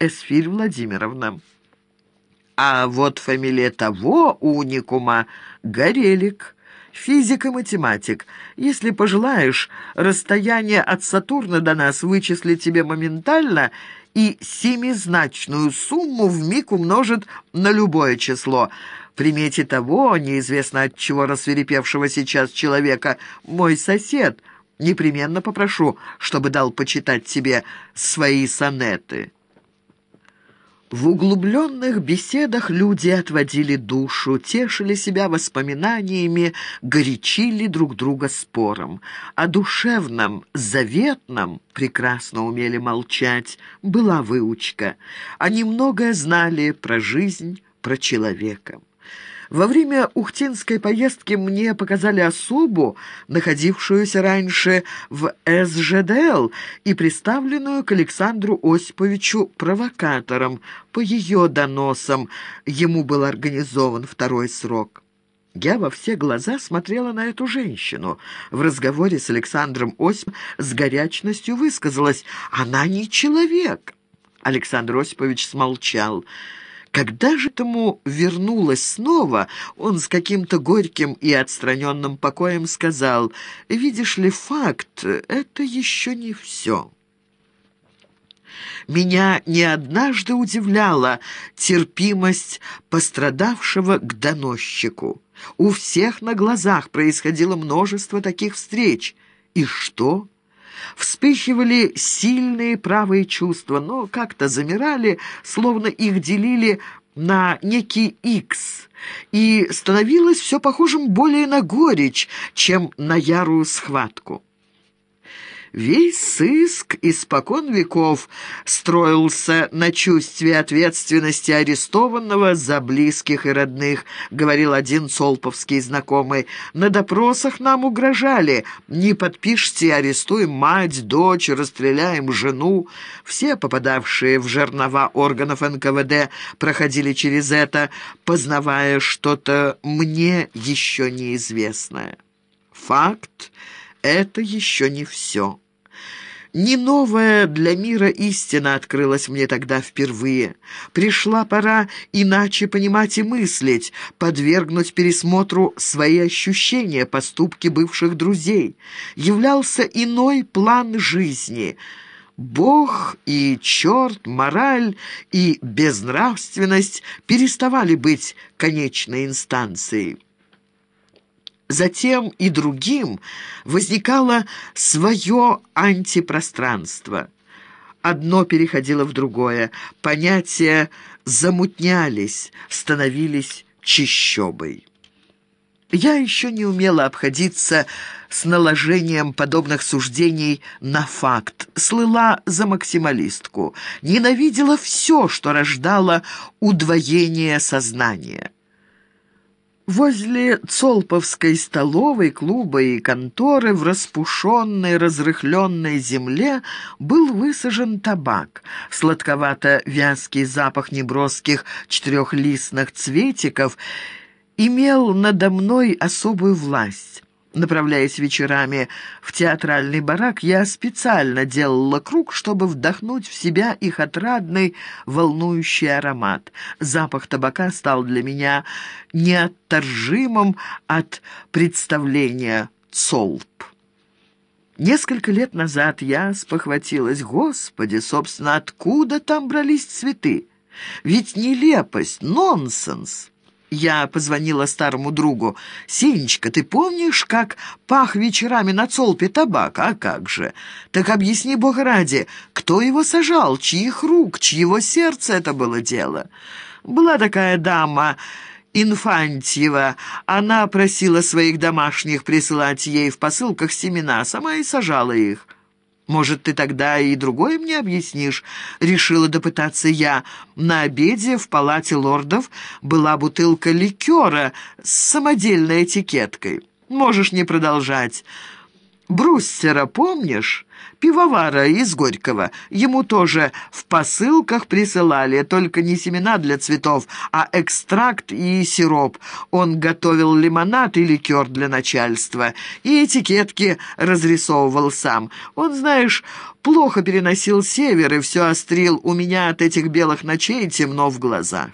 Эсфирь Владимировна. А вот фамилия того уникума — Горелик, физик и математик. Если пожелаешь, расстояние от Сатурна до нас вычислит тебе моментально и семизначную сумму в миг умножит на любое число. Примете того, неизвестно от чего рассверепевшего сейчас человека, мой сосед. Непременно попрошу, чтобы дал почитать тебе свои сонеты». В углубленных беседах люди отводили душу, тешили себя воспоминаниями, горячили друг друга спором. О душевном, заветном прекрасно умели молчать, была выучка. Они многое знали про жизнь, про человека. Во время ухтинской поездки мне показали особу, находившуюся раньше в СЖДЛ и представленную к Александру Осиповичу провокатором. По ее доносам ему был организован второй срок. Я во все глаза смотрела на эту женщину. В разговоре с Александром Осиповичем с горячностью высказалась «Она не человек». Александр Осипович смолчал. Когда же тому вернулась снова, он с каким-то горьким и отстраненным покоем сказал, «Видишь ли, факт — это еще не все». Меня не однажды удивляла терпимость пострадавшего к доносчику. У всех на глазах происходило множество таких встреч. И что? Вспыхивали сильные правые чувства, но как-то замирали, словно их делили на некий икс, и становилось все похожим более на горечь, чем на ярую схватку. Весь сыск испокон веков строился на чувстве ответственности арестованного за близких и родных, говорил один солповский знакомый. На допросах нам угрожали. Не подпишите, арестуем мать, дочь, расстреляем жену. Все попадавшие в жернова органов НКВД проходили через это, познавая что-то мне еще неизвестное. Факт — это еще не все. Не новая для мира истина открылась мне тогда впервые. Пришла пора иначе понимать и мыслить, подвергнуть пересмотру свои ощущения, поступки бывших друзей. Являлся иной план жизни — Бог и черт, мораль и безнравственность переставали быть конечной инстанцией. Затем и другим возникало свое антипространство. Одно переходило в другое, понятия замутнялись, становились чищобой. Я еще не умела обходиться с наложением подобных суждений на факт, слыла за максималистку, ненавидела все, что рождало удвоение сознания. Возле Цолповской столовой, клуба и конторы в распушенной, разрыхленной земле был высажен табак. Сладковато-вязкий запах неброских четырехлистных цветиков имел надо мной особую власть. Направляясь вечерами в театральный барак, я специально делала круг, чтобы вдохнуть в себя их отрадный, волнующий аромат. Запах табака стал для меня неотторжимым от представления «Цолп». Несколько лет назад я спохватилась, господи, собственно, откуда там брались цветы? Ведь нелепость, нонсенс. Я позвонила старому другу. «Сенечка, ты помнишь, как пах вечерами на цолпе табак? А как же? Так объясни, Бог ради, кто его сажал, чьих рук, чьего сердца это было дело?» Была такая дама... Инфантьева. Она просила своих домашних присылать ей в посылках семена, сама и сажала их. «Может, ты тогда и другое мне объяснишь?» — решила допытаться я. На обеде в палате лордов была бутылка ликера с самодельной этикеткой. «Можешь не продолжать». Бруссера помнишь? Пивовара из Горького. Ему тоже в посылках присылали, только не семена для цветов, а экстракт и сироп. Он готовил лимонад и ликер для начальства. И этикетки разрисовывал сам. Он, знаешь, плохо переносил север и все острил. У меня от этих белых ночей темно в глазах.